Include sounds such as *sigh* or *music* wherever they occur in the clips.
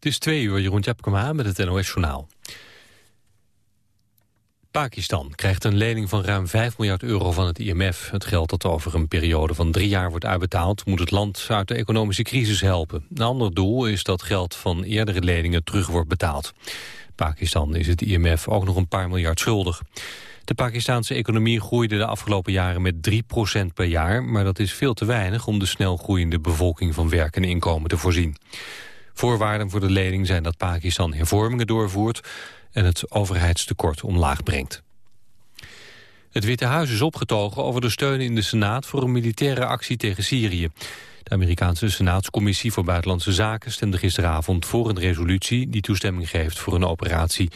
Het is twee uur, Jeroen Tjepkema met het NOS-journaal. Pakistan krijgt een lening van ruim 5 miljard euro van het IMF. Het geld dat over een periode van drie jaar wordt uitbetaald... moet het land uit de economische crisis helpen. Een ander doel is dat geld van eerdere leningen terug wordt betaald. Pakistan is het IMF ook nog een paar miljard schuldig. De Pakistanse economie groeide de afgelopen jaren met 3% per jaar... maar dat is veel te weinig om de snel groeiende bevolking van werk en inkomen te voorzien. Voorwaarden voor de lening zijn dat Pakistan hervormingen doorvoert... en het overheidstekort omlaag brengt. Het Witte Huis is opgetogen over de steun in de Senaat... voor een militaire actie tegen Syrië. De Amerikaanse Senaatscommissie voor Buitenlandse Zaken... stemde gisteravond voor een resolutie die toestemming geeft voor een operatie...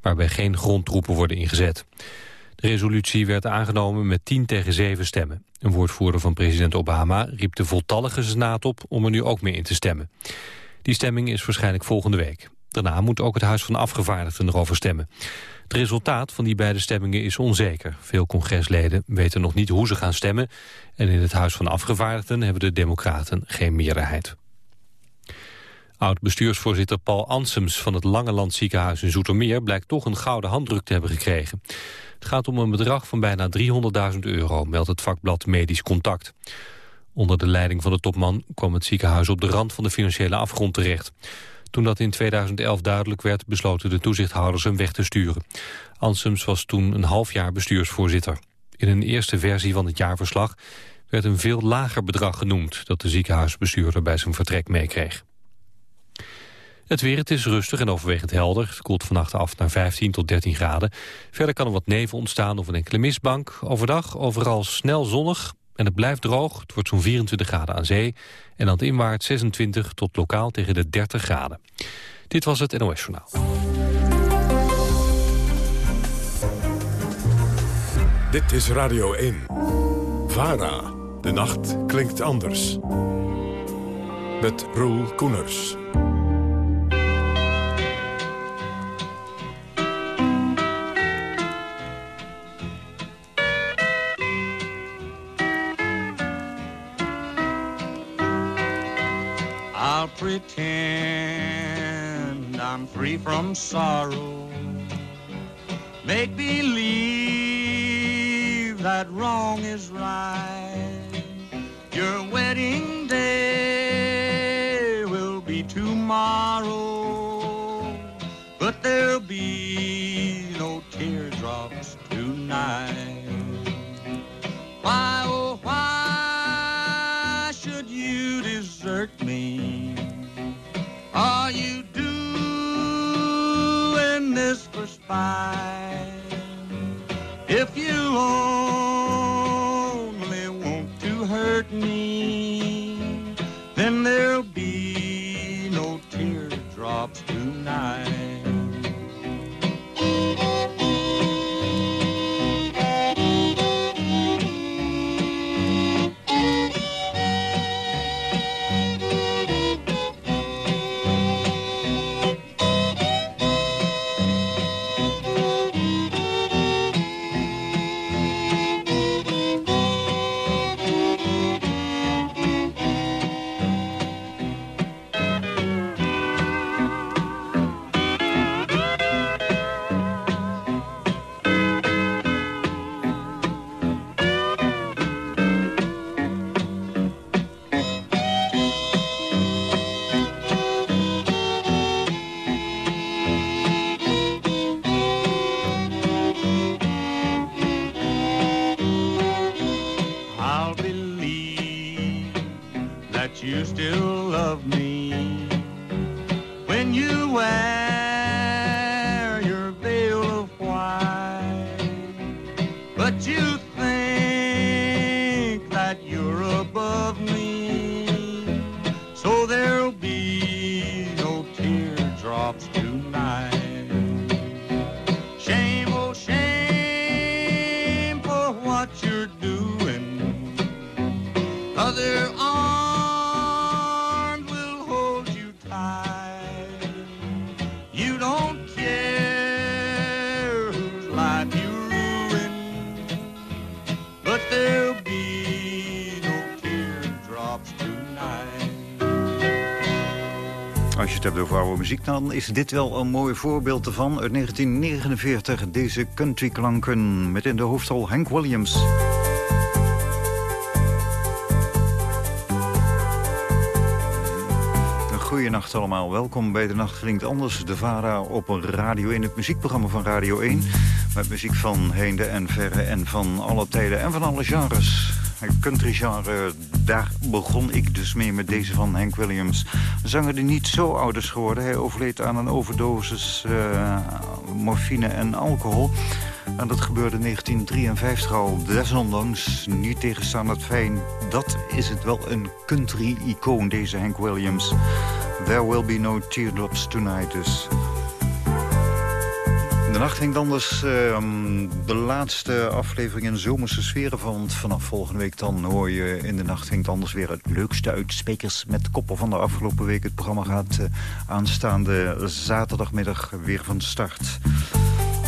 waarbij geen grondtroepen worden ingezet. De resolutie werd aangenomen met 10 tegen 7 stemmen. Een woordvoerder van president Obama riep de voltallige Senaat op... om er nu ook mee in te stemmen. Die stemming is waarschijnlijk volgende week. Daarna moet ook het Huis van Afgevaardigden erover stemmen. Het resultaat van die beide stemmingen is onzeker. Veel congresleden weten nog niet hoe ze gaan stemmen... en in het Huis van Afgevaardigden hebben de democraten geen meerderheid. Oud-bestuursvoorzitter Paul Ansems van het Langeland ziekenhuis in Zoetermeer... blijkt toch een gouden handdruk te hebben gekregen. Het gaat om een bedrag van bijna 300.000 euro, meldt het vakblad Medisch Contact. Onder de leiding van de topman kwam het ziekenhuis op de rand van de financiële afgrond terecht. Toen dat in 2011 duidelijk werd, besloten de toezichthouders hem weg te sturen. Ansems was toen een half jaar bestuursvoorzitter. In een eerste versie van het jaarverslag werd een veel lager bedrag genoemd... dat de ziekenhuisbestuurder bij zijn vertrek meekreeg. Het weer, het is rustig en overwegend helder. Het koelt vannacht af naar 15 tot 13 graden. Verder kan er wat nevel ontstaan of een enkele mistbank. Overdag overal snel zonnig en het blijft droog. Het wordt zo'n 24 graden aan zee. En dan inwaarts 26 tot lokaal tegen de 30 graden. Dit was het NOS Journaal. Dit is Radio 1. VARA. De nacht klinkt anders. Met Roel Koeners. Pretend I'm free from sorrow. Make believe that wrong is right. Your wedding day will be tomorrow, but there'll be no teardrops tonight. Why, oh, why should you desert me? Are you doing this for spite? If you only want to hurt me, then there'll be no teardrops tonight. Het hebt over oude muziek, dan is dit wel een mooi voorbeeld ervan. Uit 1949, deze countryklanken met in de hoofdrol Hank Williams. Goedenacht allemaal, welkom bij De Nacht Klinkt Anders. De VARA op radio in het muziekprogramma van Radio 1. Met muziek van heinde en verre en van alle tijden en van alle genres country genre, daar begon ik dus mee met deze van Hank Williams. Zanger die niet zo oud is geworden. Hij overleed aan een overdosis uh, morfine en alcohol. En dat gebeurde in 1953 al. Desondanks, niet tegenstaan het fijn, dat is het wel een country-icoon, deze Hank Williams. There will be no teardrops tonight, dus nacht ging anders ehm, de laatste aflevering in zomerse sferen. Want vanaf volgende week dan hoor je in de nacht ging anders weer het leukste uit. Spekers met koppen van de afgelopen week. Het programma gaat uh, aanstaande zaterdagmiddag weer van start.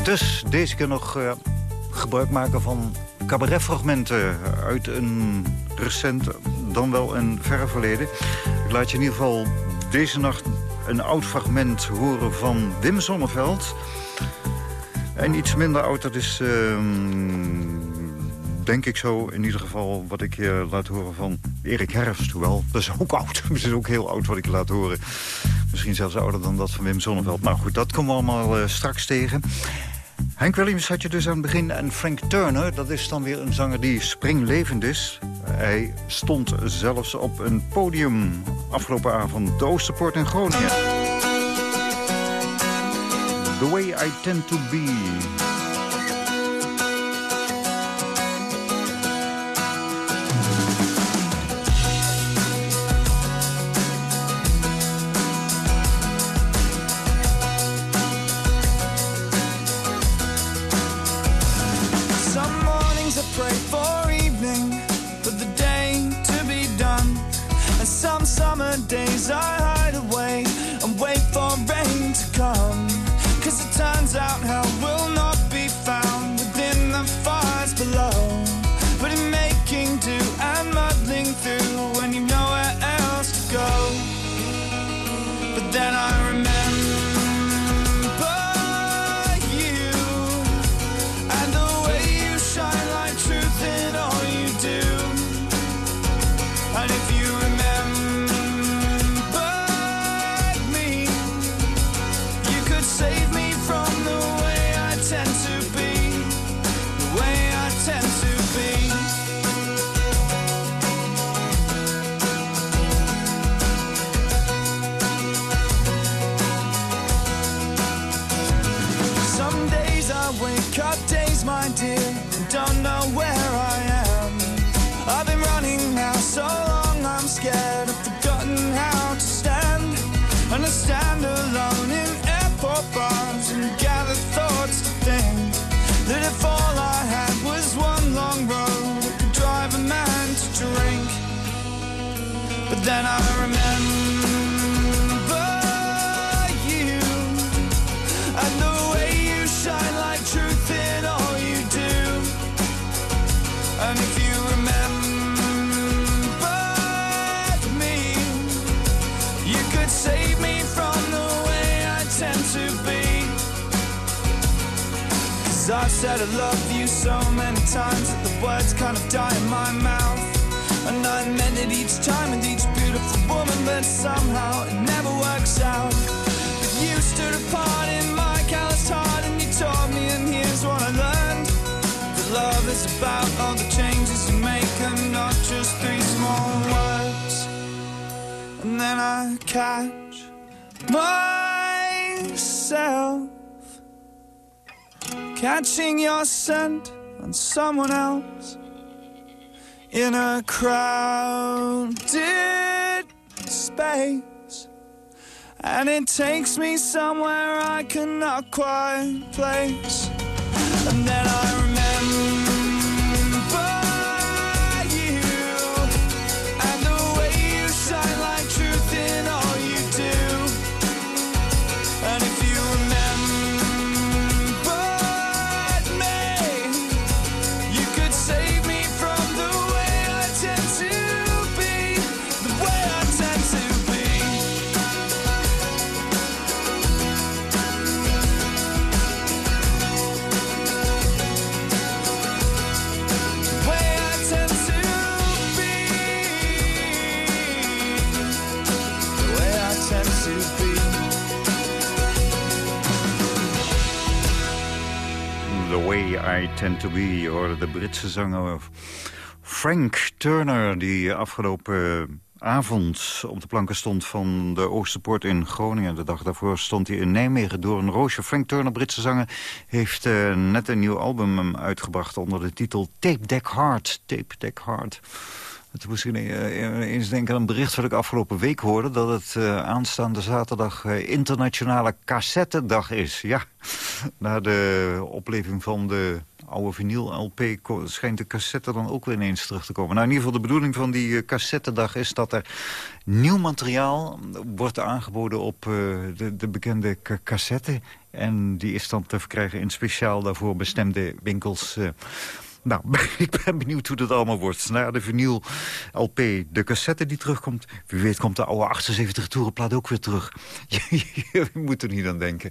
Dus deze keer nog uh, gebruik maken van cabaretfragmenten uit een recent, dan wel een verre verleden. Ik laat je in ieder geval deze nacht een oud fragment horen van Wim Sonneveld... En iets minder oud, dat is... Ehm, denk ik zo, in ieder geval wat ik je laat horen van Erik Herfst. Hoewel, dat is ook oud. *laughs* Dat is ook heel oud wat ik laat horen. Misschien zelfs ouder dan dat van Wim Sonneveld. Nou goed, dat komen we allemaal uh, straks tegen. Hank Williams had je dus aan het begin. En Frank Turner, dat is dan weer een zanger die springlevend is. Hij stond zelfs op een podium afgelopen avond. De Oosterpoort in Groningen. The Way I Tend to Be. On someone else in a crowded space. And it takes me somewhere I cannot quite place. I Tend To Be. Je de Britse zanger Frank Turner... die afgelopen avond op de planken stond van de Oosterpoort in Groningen. De dag daarvoor stond hij in Nijmegen door een roosje. Frank Turner, Britse zanger, heeft uh, net een nieuw album uitgebracht... onder de titel Tape Deck Hard. Tape Deck Hard. Toen moest ik eh, eens denken aan een bericht wat ik afgelopen week hoorde... dat het uh, aanstaande zaterdag uh, internationale cassettedag is. Ja, *laughs* na de opleving van de oude vinyl-LP schijnt de cassette dan ook weer ineens terug te komen. Nou, in ieder geval de bedoeling van die cassettedag is dat er nieuw materiaal wordt aangeboden op de, de, bekende cassette. En die is dan te verkrijgen in speciaal daarvoor bestemde winkels... Nou, *laughs* ik ben benieuwd hoe dat allemaal wordt. Na de vinyl LP, de cassette die terugkomt. Wie weet komt de oude 78 toerenplaat ook weer terug. *laughs* Je moet er niet aan denken.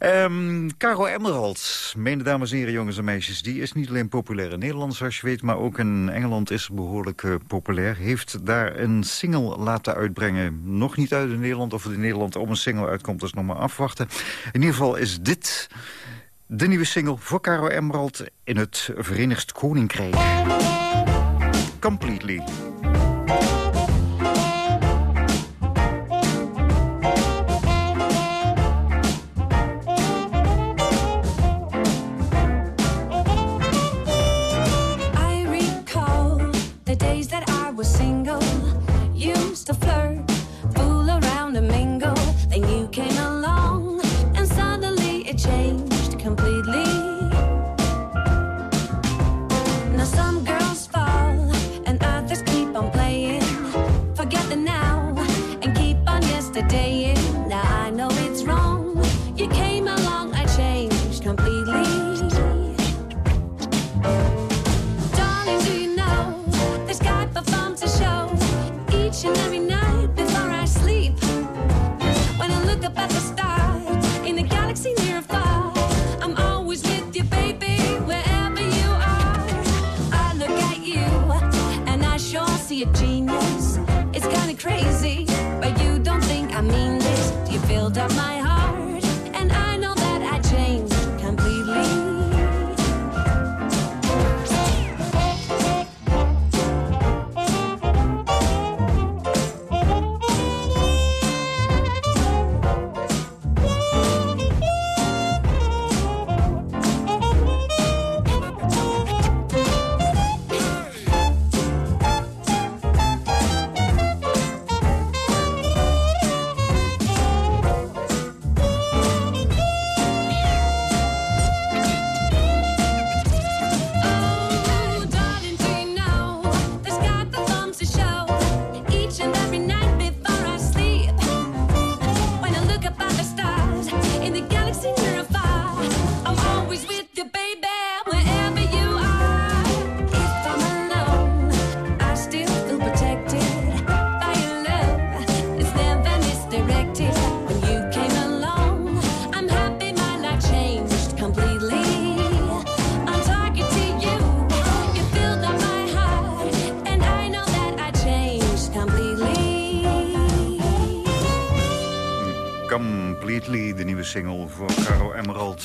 Um, Caro Emerald, mede dames en heren, jongens en meisjes... die is niet alleen populair in Nederland, zoals je weet... maar ook in Engeland is behoorlijk uh, populair. Heeft daar een single laten uitbrengen. Nog niet uit in Nederland. Of het in Nederland om een single uitkomt, is nog maar afwachten. In ieder geval is dit de nieuwe single voor Caro Emerald in het Verenigd Koninkrijk. Completely.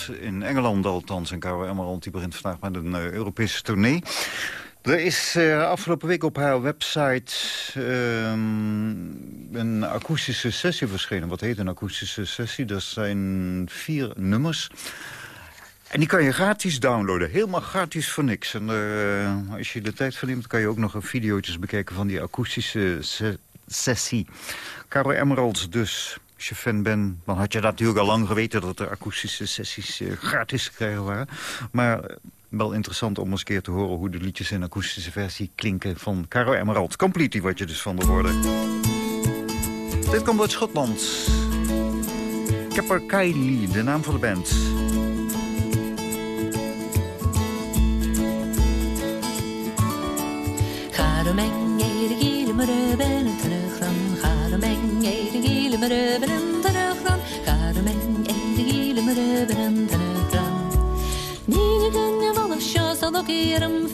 In Engeland althans. En Caro Emerald die begint vandaag met een uh, Europese tournee. Er is uh, afgelopen week op haar website uh, een akoestische sessie verschenen. Wat heet een akoestische sessie? Dat zijn vier nummers. En die kan je gratis downloaden. Helemaal gratis voor niks. En uh, als je de tijd verneemt, kan je ook nog een video's bekijken van die akoestische se sessie. Caro Emerald dus als je fan bent, dan had je dat natuurlijk al lang geweten... dat er akoestische sessies uh, gratis te krijgen waren. Maar uh, wel interessant om eens een keer te horen... hoe de liedjes in akoestische versie klinken van Caro Emerald. Completely wat je dus van de woorden. Dit komt uit Schotland. Kepper Kylie, de naam van de band. Ga de giele, maar de ben nog keer om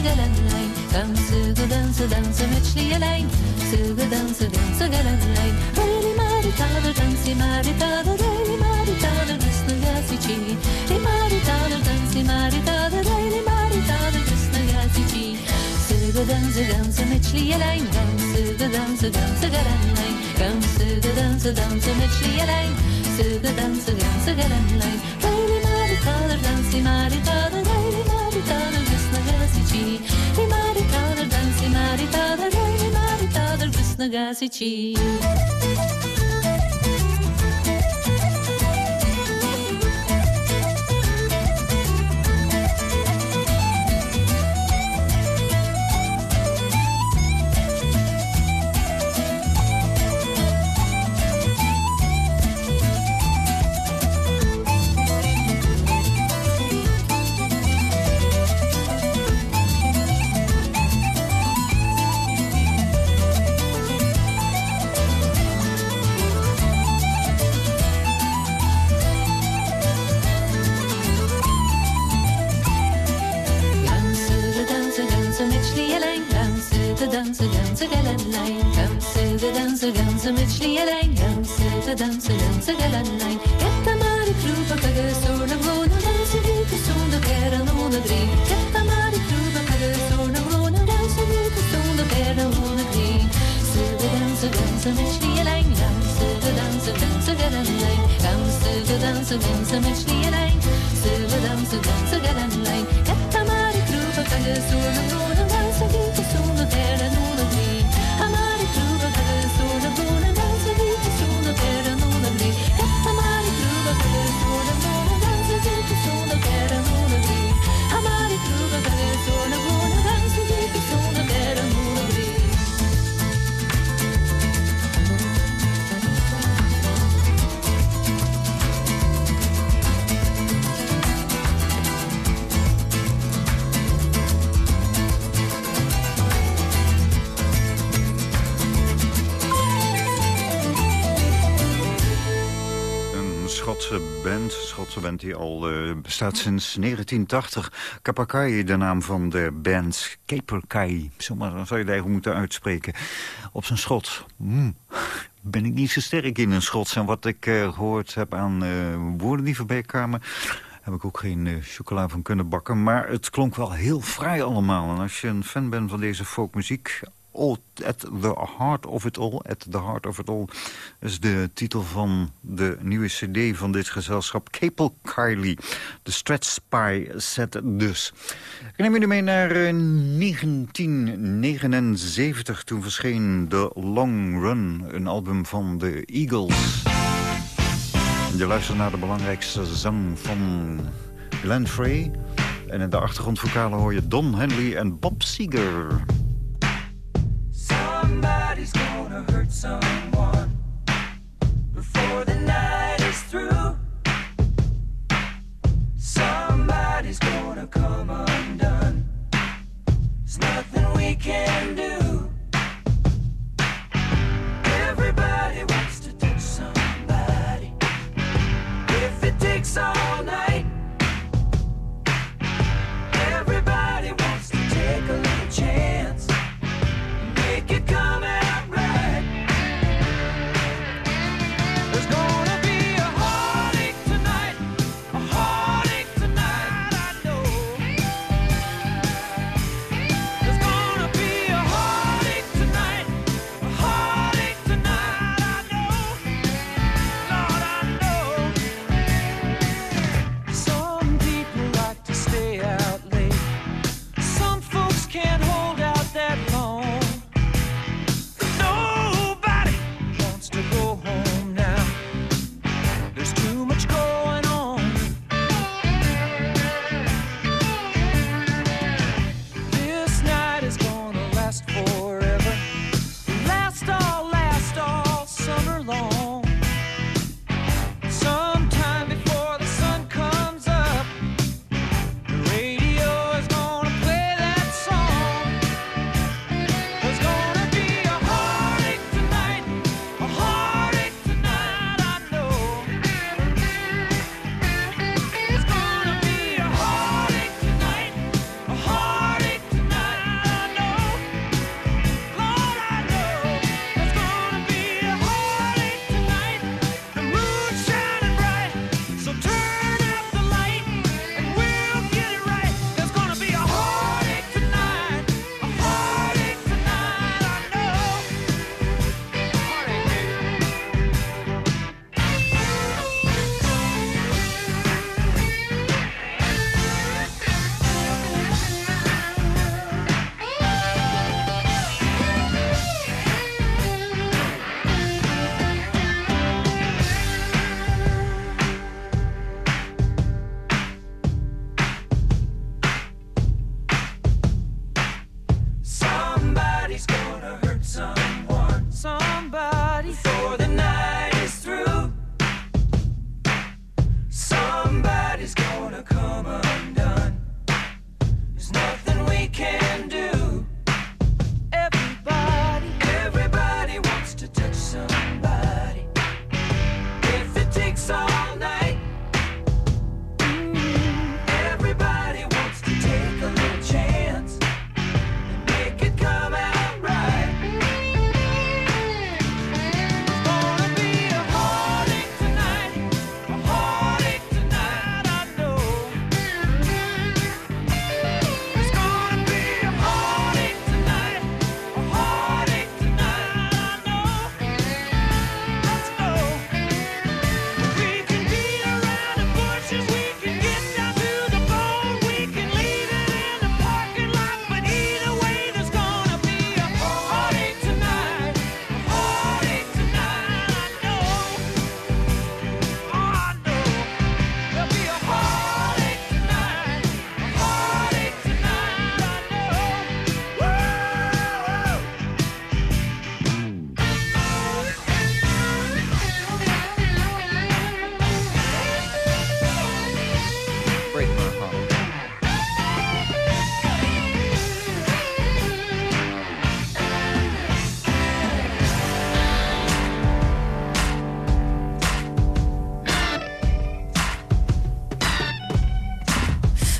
dansı dansı gelenleyn Dansı da dansı dansı meçliyeleyn Sıgı dansı dansı gelenleyn Reyli maritadır dansı maritadır Reyli maritadır dısnı yasici Reyli maritadır dansı maritadır Reyli maritadır dısnı yasici Sıgı dansı dansı meçliyeleyn Dansı da dansı dansı gelenleyn Dansı da dansı dansı meçliyeleyn Sıgı dansı dansı gelenleyn Reyli maritadır dansı maritadır Reyli maritadır dısnı yasici Reyli maritadır dansı maritadır Reyli maritadır dısnı yasici Dansı Dansı da dansı dansı gelenleyn Etta mari krupa kaga sorna vona Dansı vika sonda pera nona gri Etta mari krupa kaga sorna vona Dansı vika sonda pera nona gri Dansı da dansı dansı meçliyeleyn Dansı da dansı dansı gelenleyn Dansı da dansı dansı meçliyeleyn Dansı Schotse band die al eh, bestaat sinds 1980. Kapakai, de naam van de band. Caperkai, zomaar zou je het eigenlijk moeten uitspreken. Op zijn Schot. Mm. Ben ik niet zo sterk in een Schots. En wat ik eh, gehoord heb aan eh, woorden die voorbij kwamen... heb ik ook geen chocola van kunnen bakken. Maar het klonk wel heel fraai allemaal. En als je een fan bent van deze folkmuziek... All, at the Heart of It All. At the Heart of It All is de titel van de nieuwe cd van dit gezelschap. Capel Kylie. De Stretch Spy set dus. Ik neem jullie mee naar eh, 1979. Toen verscheen The Long Run, een album van de Eagles. Je luistert naar de belangrijkste zang van Glenn Frey. En in de achtergrondvokalen hoor je Don Henley en Bob Seger. Somebody's gonna hurt someone before the night is through. Somebody's gonna come undone. There's nothing we can do.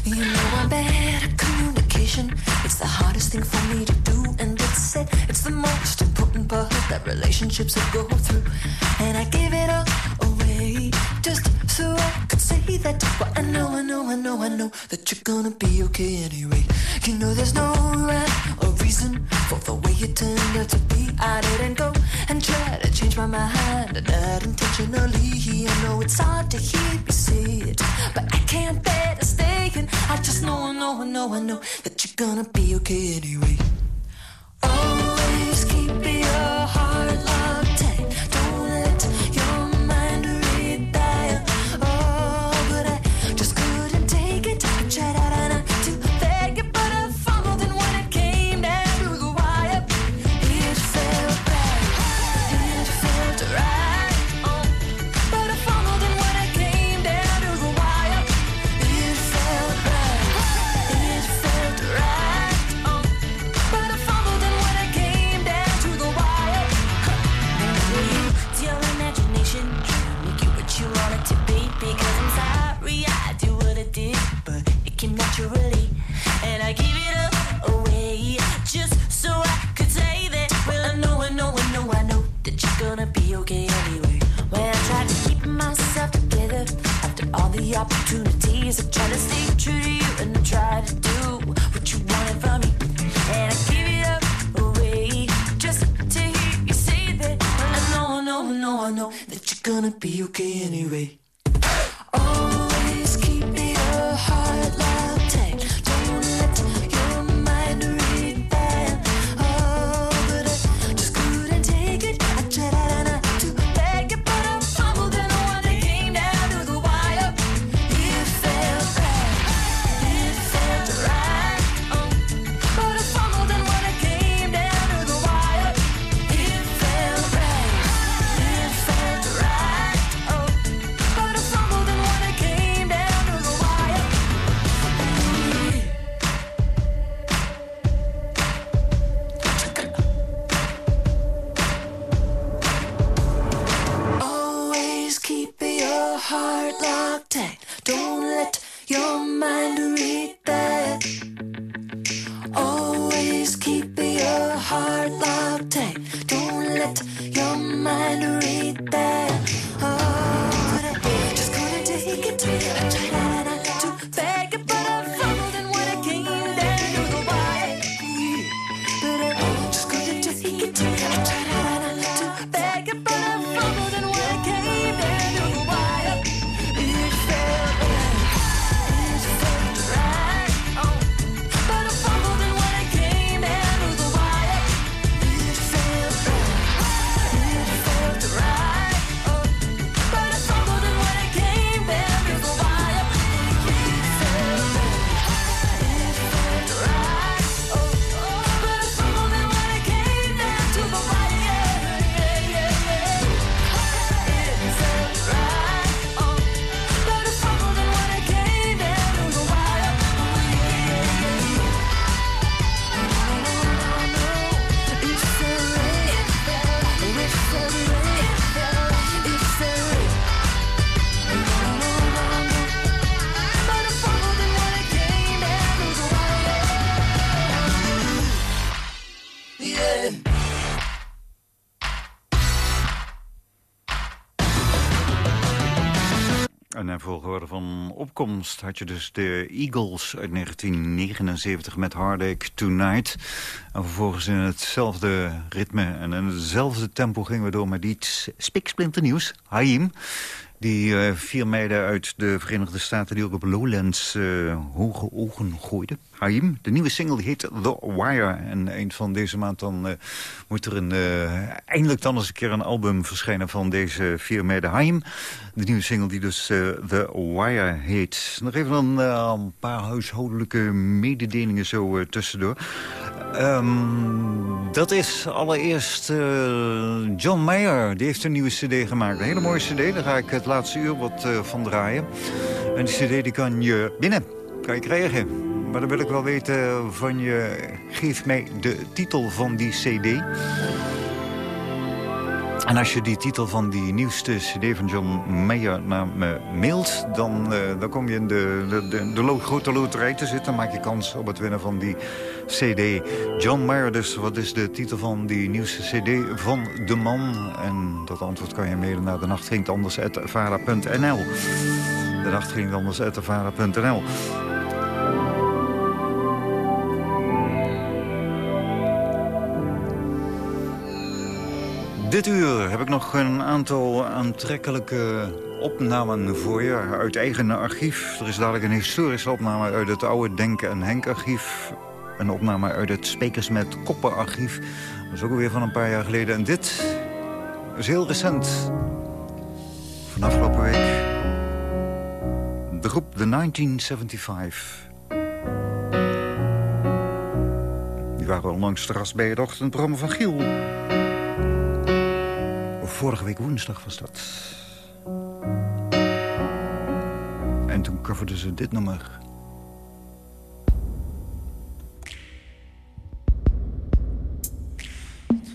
You know I'm bad at communication. It's the hardest thing for me to do, and it's it. It's the most important part that relationships go through. And I give it all away just so I believe that just what I know, I know, I know, I know that you're gonna be okay anyway. You know there's no rhyme or reason for the way it turned out to be. I didn't go and try to change my mind, not intentionally. I know it's hard to hear me say it, but I can't bear to stay And I just know, I know, I know, I know that you're gonna be okay anyway. Always keep your heart. wanna be okay anyway. En in volgorde van opkomst had je dus de Eagles uit 1979 met Heartache Tonight. En vervolgens in hetzelfde ritme en in hetzelfde tempo gingen we door met iets spiksplinternieuws. Haim. Die uh, vier meiden uit de Verenigde Staten die ook op Lowlands uh, hoge ogen gooiden. Haim, de nieuwe single heet The Wire. En eind van deze maand dan uh, moet er een, eindelijk dan eens een keer een album verschijnen van deze vier meiden. Haim, de nieuwe single die dus The Wire heet. Nog even een, paar huishoudelijke mededelingen zo tussendoor. Um, dat is allereerst John Mayer. Die heeft een nieuwe cd gemaakt. Een hele mooie cd. Daar ga ik het laatste uur wat van draaien. En die cd die kan je binnen. Kan je krijgen. Maar dan wil ik wel weten van je... Geef mij de titel van die cd. En als je die titel van die nieuwste cd van John Mayer naar me mailt... dan, uh, dan kom je in de, de, de, grote loterij te zitten. Dan maak je kans op het winnen van die cd. John Mayer dus, wat is de titel van die nieuwste cd van de man? En dat antwoord kan je mailen naar de nacht. De nacht Dit uur heb ik nog een aantal aantrekkelijke opnamen voor je uit eigen archief. Er is dadelijk een historische opname uit het oude Denken en Henk archief. Een opname uit het Spekers met Koppen archief. Dat is ook alweer van een paar jaar geleden. En dit is heel recent. Van afgelopen week. De groep The 1975. Die waren onlangs te gast bij het ochtendprogramma van Giel. Vorige week woensdag was dat. En toen coverden ze dit nummer.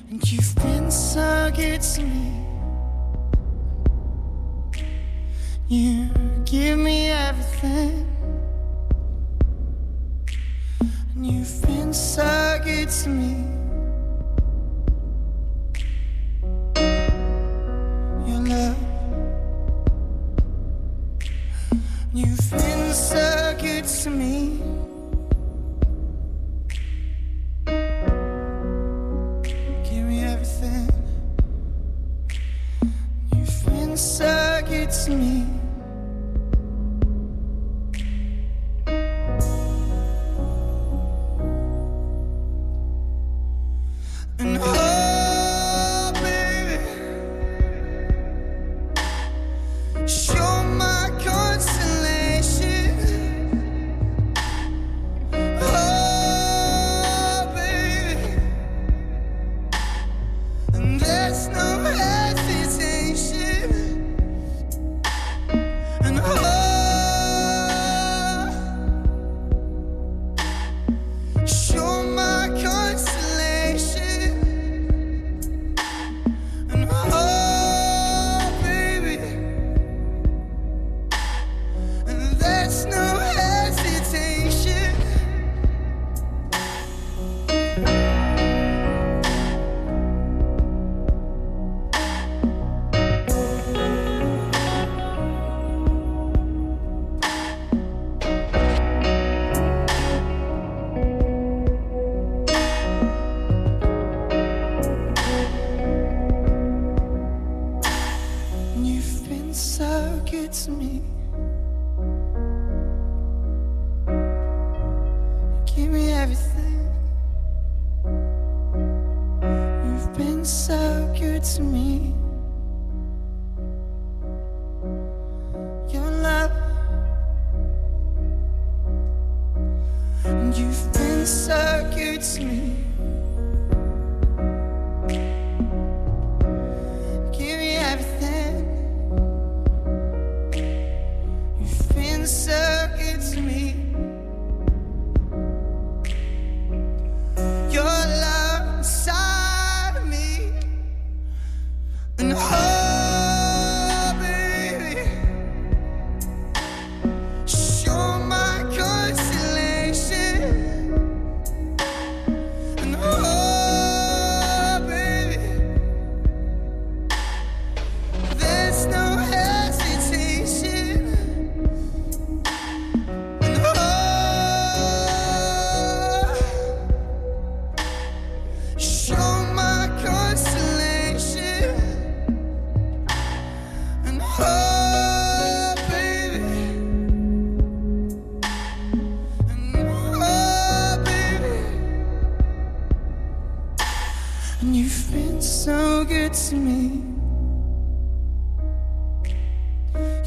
You've been so good to me. You give me everything. And you've been so good to me.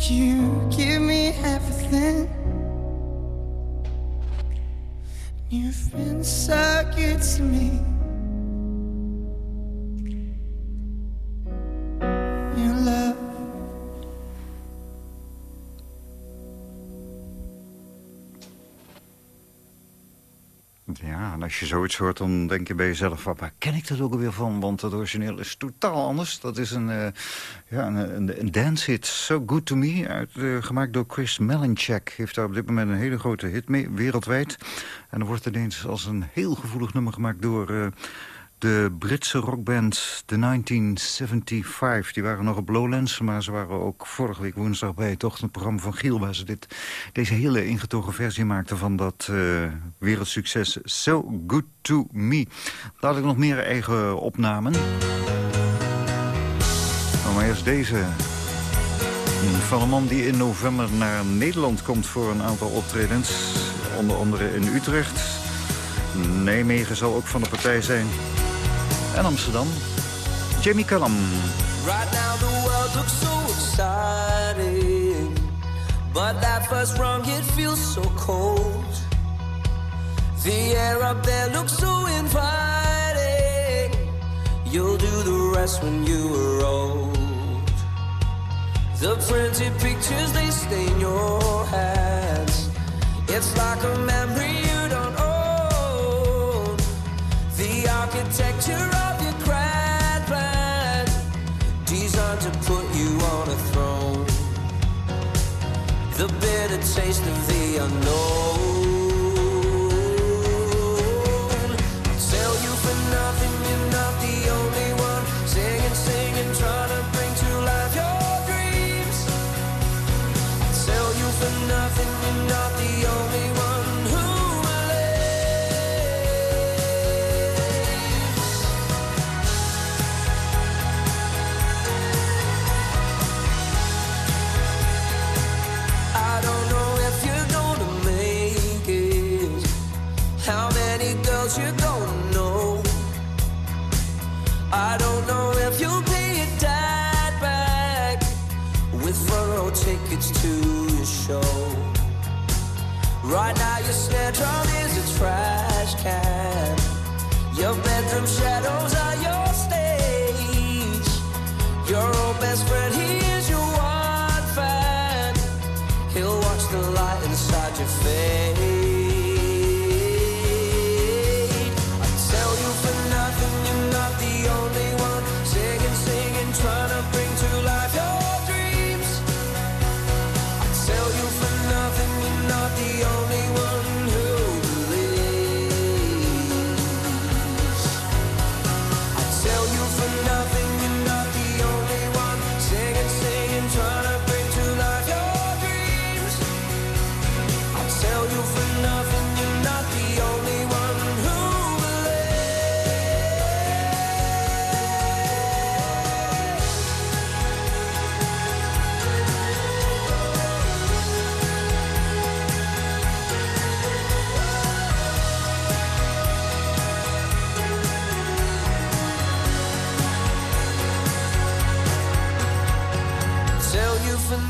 You give me everything. You've been so to me. En als je zoiets hoort, dan denk je bij jezelf... Waar, ken ik dat ook alweer van? Want het origineel is totaal anders. Dat is een, uh, ja, een, een, dance hit, So Good To Me... Uit, uh, gemaakt door Chris Melanchek. Heeft daar op dit moment een hele grote hit mee, wereldwijd. En dan wordt het ineens als een heel gevoelig nummer gemaakt door... Uh, de Britse rockband The 1975. Die waren nog op Lowlands, maar ze waren ook vorige week woensdag bij het ochtendprogramma van Giel... waar ze dit, deze hele ingetogen versie maakten van dat uh, wereldsucces So Good To Me. Laat ik nog meer eigen opnamen. Maar eerst deze. Van een man die in november naar Nederland komt voor een aantal optredens. Onder andere in Utrecht. Nijmegen zal ook van de partij zijn. En Amsterdam. Jamie Cullum. Right now the world looks so exciting. But that first rung, it feels so cold. The air up there looks so inviting. You'll do the rest when you are old. The printed pictures, they stain your hands. It's like a memory you don't own. The architecture taste of the unknown.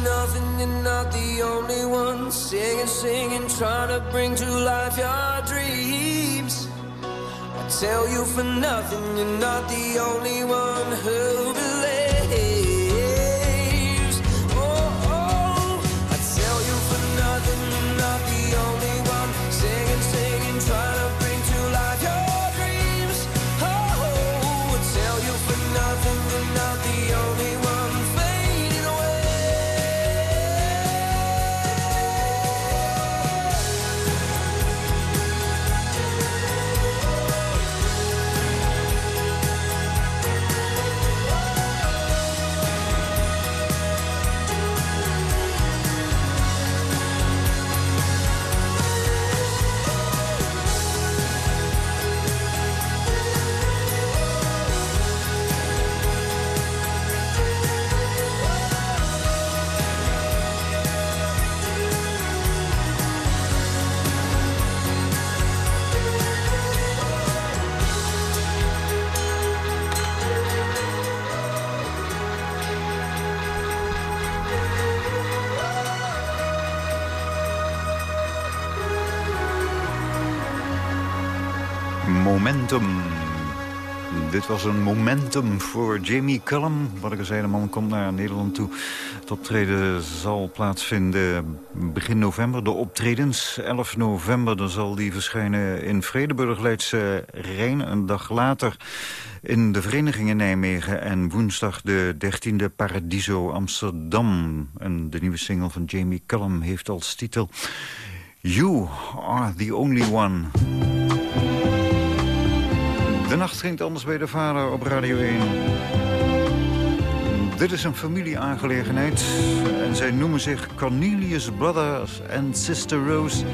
Nothing, you're not the only one. Singing, singing, trying to bring to life your dreams. I tell you for nothing, you're not the only one who Dit was een momentum voor Jamie Cullum. Wat ik al zei, de man komt naar Nederland toe. Het optreden zal plaatsvinden begin november. De optredens, 11 november, dan zal die verschijnen in Vredeburg, Leidse Rijn. Een dag later in de Vereniging in Nijmegen. En woensdag de 13e Paradiso Amsterdam. En de nieuwe single van Jamie Cullum heeft als titel... You are the only one. De nacht ging anders bij de vader op Radio 1. Dit is een familieaangelegenheid en zij noemen zich Cornelius Brothers and Sister Rose.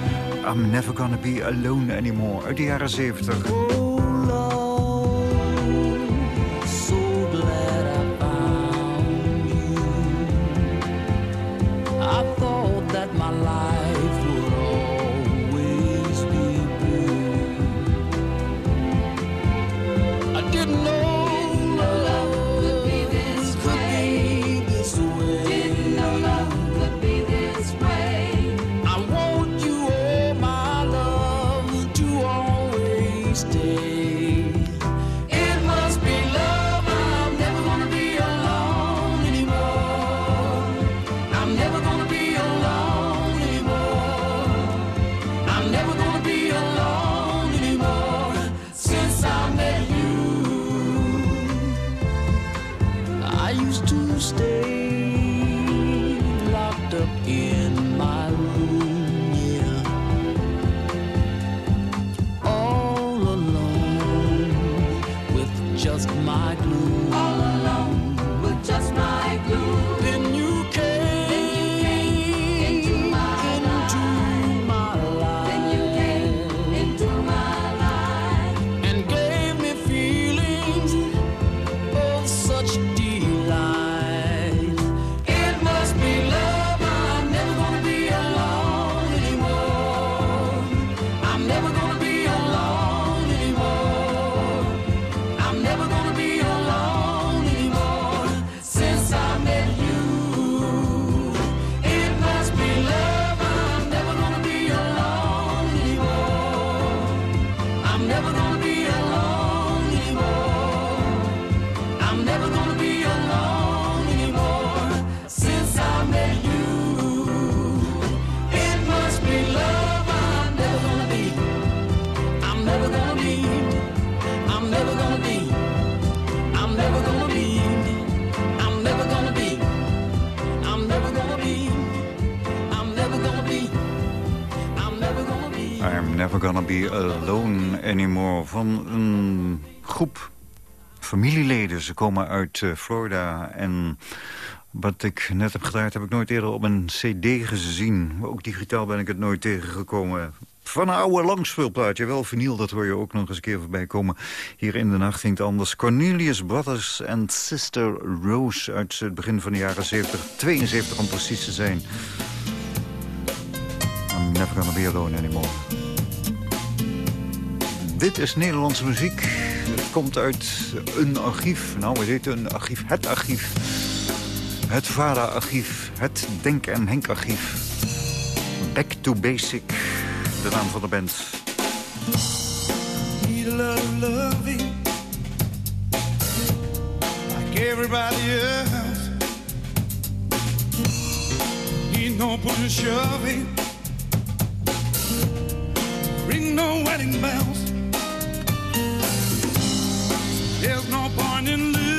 I'm never gonna be alone anymore. Uit de jaren 70. Van een groep familieleden. Ze komen uit eh, Florida en... Wat ik net heb gedraaid heb ik nooit eerder op een cd gezien. Ook digitaal ben ik het nooit tegengekomen. Van een oude langspeelplaatje, wel vinyl, dat hoor je ook nog eens een keer voorbij komen. Hier in de nacht ging het anders. Cornelius Brothers and Sister Rose uit het begin van de jaren 70. 72 om precies te zijn. I'm never gonna be alone anymore. Dit is Nederlandse muziek. Het komt uit een archief. Nou, we weten een archief. Het archief. Het VARA-archief. Het Denk- en Henk-archief. Back to Basic. De naam van de band. need a lot of loving like everybody else. Need no pushing, shoving, ring no wedding bells. There's no point in looking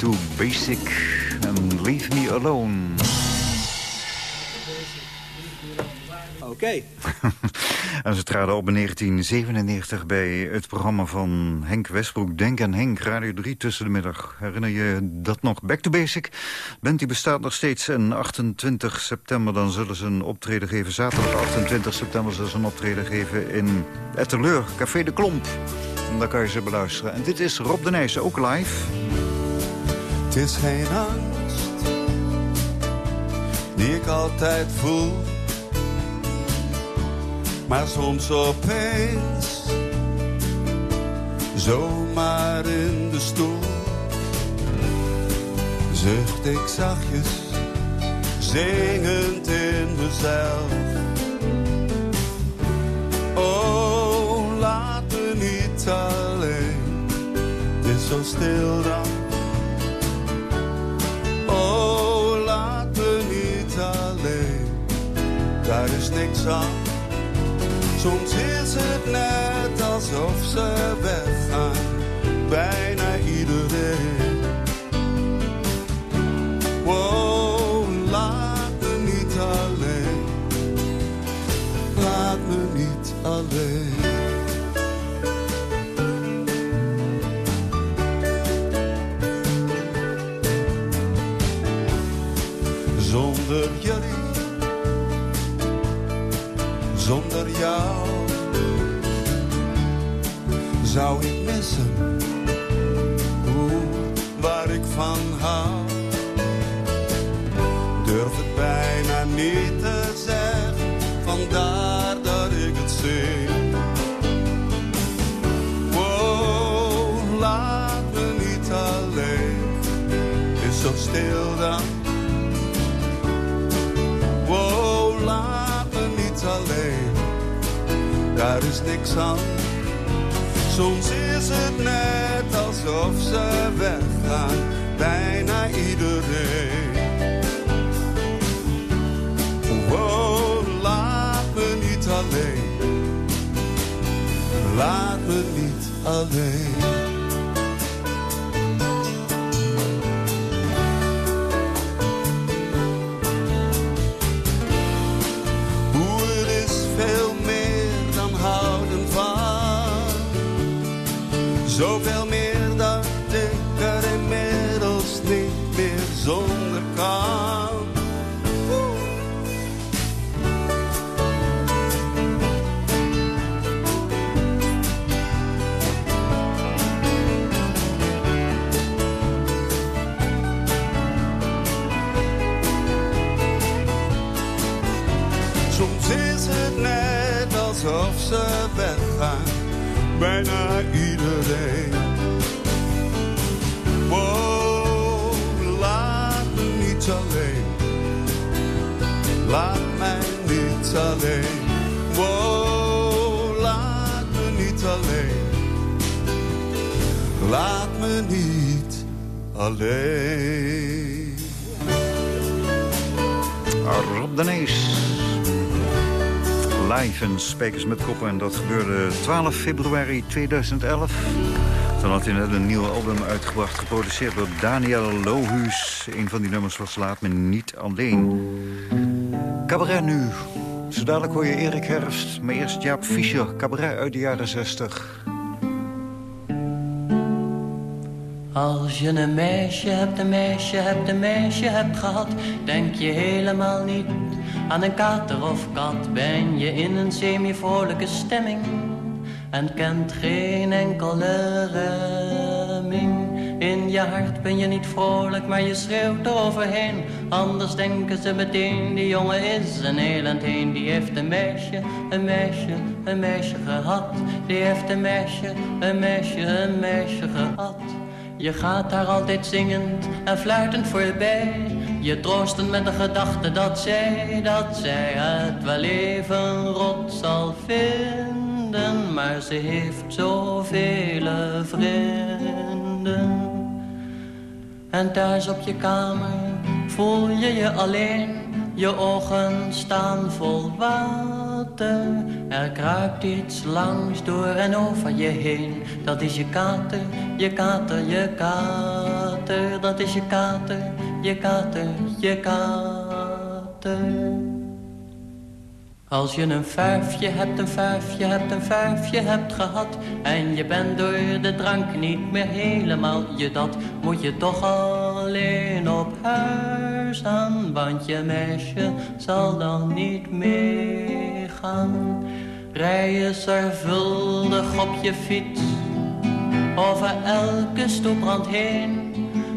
to Basic en Leave Me Alone. Oké. *laughs* En ze traden op in 1997 bij het programma van Henk Westbroek. Denk aan Henk, Radio 3 tussen de middag. Herinner je dat nog? Back to Basic. Band die bestaat nog steeds. En 28 september dan zullen ze een optreden geven. Zaterdag 28 september zullen ze een optreden geven in Etterleur, Café de Klomp. En daar kan je ze beluisteren. En dit is Rob de Nijs, ook live. Het is geen angst die ik altijd voel. Maar soms opeens, zomaar in de stoel, zucht ik zachtjes, zingend in mezelf. Oh, laat me niet alleen, het is zo stil dan. Oh, laat me niet alleen, daar is niks aan. Soms is het net alsof ze weggaan, bijna iedereen. Wow, laat me niet alleen, laat me niet alleen. Jou, zou ik missen hoe, waar ik van hou. Durf het bijna niet te zeggen, vandaar dat ik het zing. Wow, laat me niet alleen, is zo stil dan. Daar is niks aan. Soms is het net alsof ze weggaan, bijna iedereen. Oh, laat me niet alleen. Laat me niet alleen. Ze weggaan, bijna iedereen. Wow, laat me niet alleen. Laat mij niet alleen. Wow, laat me niet alleen. Laat me niet alleen. Rob de Nees. Live in Spijkers met Koppen. En dat gebeurde 12 februari 2011. Toen had hij net een nieuw album uitgebracht, geproduceerd door Daniel Lohuus. Een van die nummers was Laat me niet alleen. Cabaret nu. Zo dadelijk hoor je Erik Herfst, maar eerst Jaap Fischer. Cabaret uit de jaren 60. Als je een meisje hebt, een meisje hebt, een meisje hebt gehad, denk je helemaal niet aan een kater of kat. Ben je in een semi-vrolijke stemming en kent geen enkele remming. In je hart ben je niet vrolijk, maar je schreeuwt eroverheen. Anders denken ze meteen, die jongen is een elend heen. Die heeft een meisje, een meisje, een meisje gehad. Die heeft een meisje, een meisje, een meisje gehad. Je gaat daar altijd zingend en fluitend voorbij. Je troostend met de gedachte dat zij, dat zij het wel even rot zal vinden. Maar ze heeft zoveel vrienden. En thuis op je kamer voel je je alleen. Je ogen staan vol water. Er kruipt iets langs door en over je heen. Dat is je kater, je kater, je kater. Dat is je kater, je kater, je kater. Als je een vijfje hebt, een vijfje hebt, een vijfje hebt gehad En je bent door de drank niet meer helemaal je dat Moet je toch alleen op huis aan Want je meisje zal dan niet meegaan Rij je zorgvuldig op je fiets Over elke stoeprand heen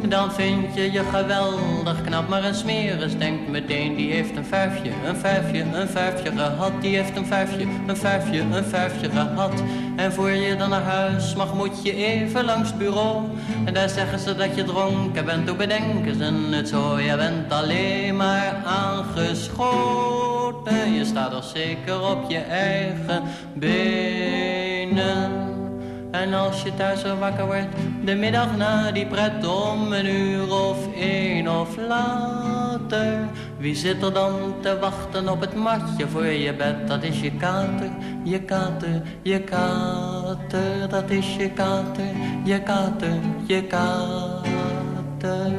dan vind je je geweldig knap. Maar een smeris denkt meteen, die heeft een vijfje, een vijfje, een vijfje gehad. Die heeft een vijfje, een vijfje, een vijfje gehad. En voor je dan naar huis mag, moet je even langs het bureau. En daar zeggen ze dat je dronken bent, toen bedenken ze het zo. Je bent alleen maar aangeschoten. Je staat al zeker op je eigen benen. En als je thuis zo wakker wordt, de middag na die pret om een uur of één of later. Wie zit er dan te wachten op het matje voor je bed? Dat is je kater, je kater, je kater. Dat is je kater, je kater, je kater.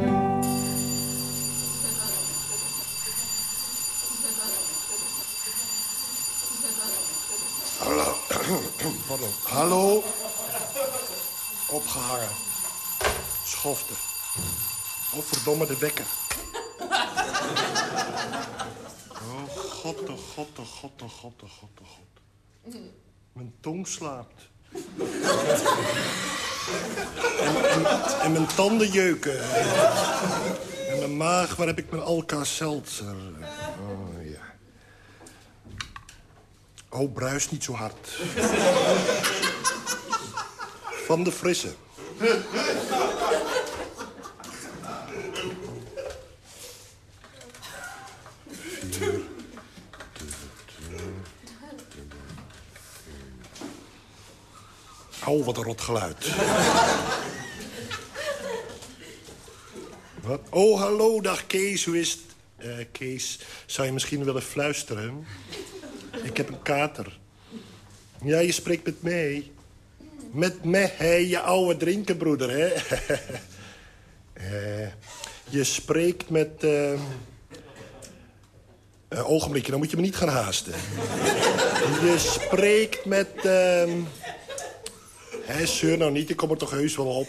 Hallo. *clears throat* Hallo. Opgehangen. Schofte. Oh, verdomme de wekker. Oh, god, oh, god, oh, god, oh, god, oh, god, oh, god. Mijn tong slaapt. En, en, mijn tanden jeuken. En mijn maag, waar heb ik mijn Alka-Seltzer? Oh, ja. Oh, bruis niet zo hard. Van de frisse. Oh, wat een rot geluid. Wat? Oh, hallo, dag Kees, hoe is het? Eh, Kees, zou je misschien willen fluisteren? Ik heb een kater. Ja, je spreekt met mij. Met mij, hè, je oude drinkenbroeder, hè? *laughs* Eh, je spreekt met... eh, ogenblikje, dan moet je me niet gaan haasten. je spreekt met... ehm Hé, zeur nou niet, ik kom er toch heus wel op.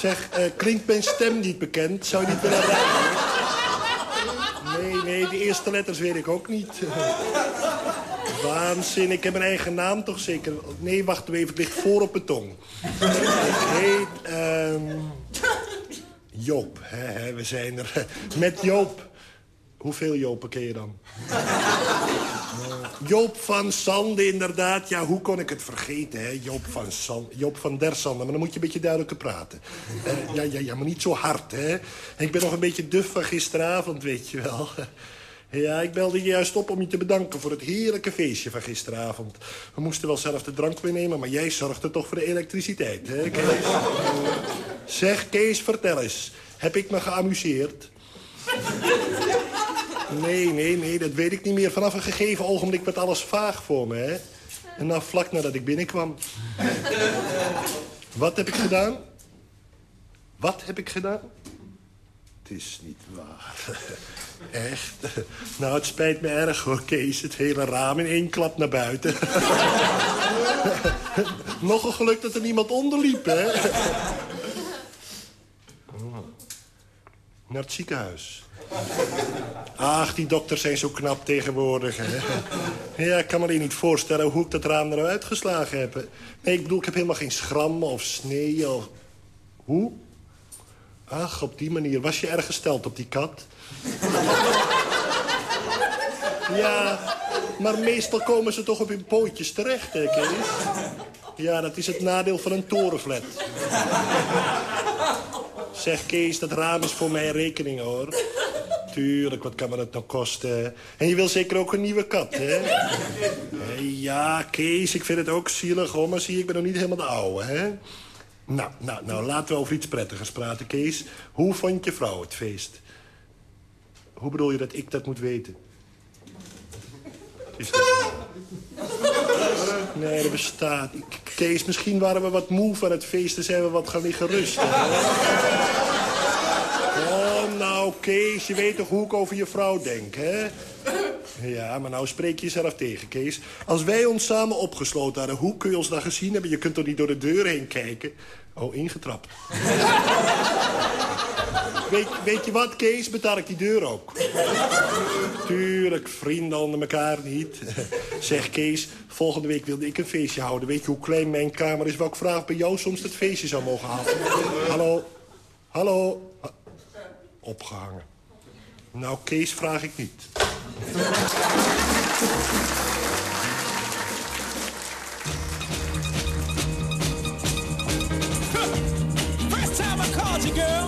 zeg, eh, klinkt mijn stem niet bekend? Zou je niet willen? Nee, nee, de eerste letters weet ik ook niet. Waanzin, ik heb mijn eigen naam toch zeker? Nee, wacht even, het ligt voor op mijn tong. heet... ehm Joop, we zijn er. Met Joop. Hoeveel Jopen ken je dan? Joop van Sande, inderdaad. Ja, hoe kon ik het vergeten, hè? Joop van, San, Joop van der Sande. Maar dan moet je een beetje duidelijker praten. Eh, ja, ja, ja, maar niet zo hard, hè? Ik ben nog een beetje duf van gisteravond, weet je wel. Ja, ik belde je juist op om je te bedanken voor het heerlijke feestje van gisteravond. We moesten wel zelf de drank meenemen, maar jij zorgde toch voor de elektriciteit, hè, Kees? Zeg, Kees, vertel eens. Heb ik me geamuseerd? Nee, nee, nee, dat weet ik niet meer. Vanaf een gegeven ogenblik werd alles vaag voor me, hè. En nou, vlak nadat ik binnenkwam. Wat heb ik gedaan? Wat heb ik gedaan? Het is niet waar. *laughs* Echt? Nou, het spijt me erg hoor, Kees. Het hele raam in één klap naar buiten. *laughs* Nog een geluk dat er niemand onder liep, hè? Naar het ziekenhuis. Ach, die dokters zijn zo knap tegenwoordig, hè. Ja, ik kan me niet voorstellen hoe ik dat raam eruit geslagen heb. Nee, ik bedoel, ik heb helemaal geen schram of snee of... Hoe? Ach, op die manier. Was je erg gesteld op die kat? *laughs* Ja, maar meestal komen ze toch op hun pootjes terecht, hè, Kees? Ja, dat is het nadeel van een torenflat. Zeg, Kees, dat raam is voor mijn rekening, hoor. Tuurlijk, wat kan me dat nou kosten? En je wil zeker ook een nieuwe kat, hè? Hé, Ja, Kees, ik vind het ook zielig, hoor. Maar zie, ik ben nog niet helemaal de ouwe, hè? Nou, nou, nou, laten we over iets prettigers praten, Kees. Hoe vond je vrouw het feest? Hoe bedoel je dat ik dat moet weten? Is dat... Nee, dat bestaat. Kees, misschien waren we wat moe van het feest... en zijn we wat gaan liggen rusten. Oh, nou, Kees, je weet toch hoe ik over je vrouw denk, hè? Ja, maar nou spreek je jezelf tegen, Kees. Als wij ons samen opgesloten hadden, hoe kun je ons dan gezien hebben? Je kunt toch niet door de deur heen kijken? Oh, ingetrapt. *laughs* weet, weet je wat, Kees? Betaal ik die deur ook. Tuurlijk, vrienden onder elkaar niet. *laughs* Zeg, Kees, volgende week wilde ik een feestje houden. Weet je hoe klein mijn kamer is? Vragen of bij jou soms het feestje zou mogen houden? Hallo? Hallo? Ha- Opgehangen. Nou, Kees vraag ik niet. First time I called you, girl,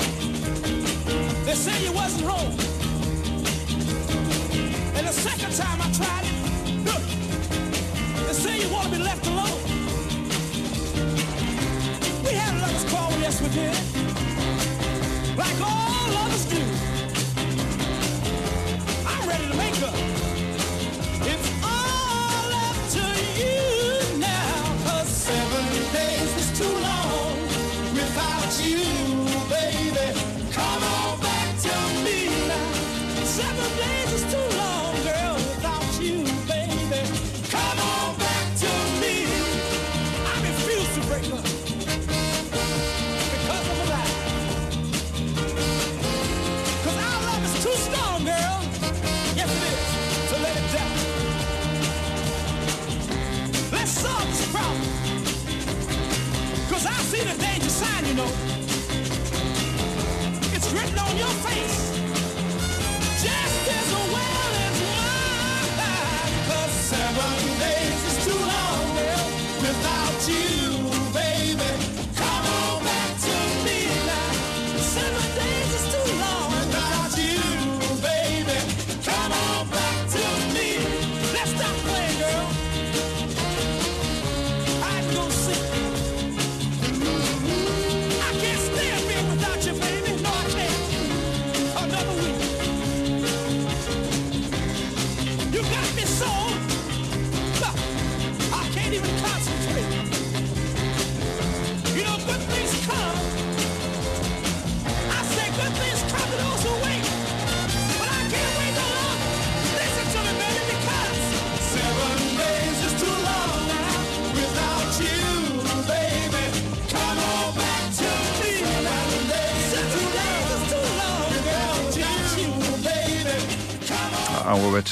they say you wasn't home. And the second time I tried it, huh, they say you want to be left alone. We had a lover's quarrel, yes we did. Like all lovers do. Ready to make up.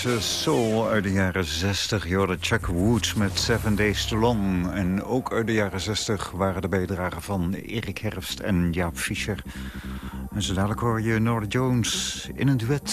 On. Ouderwetse soul uit de jaren 60. Je Chuck Woods met Seven Days Too Long. En ook uit de jaren 60 waren de bijdragen van Erik Herfst en Jaap Fischer. En zo dadelijk hoor je Nora Jones in een duet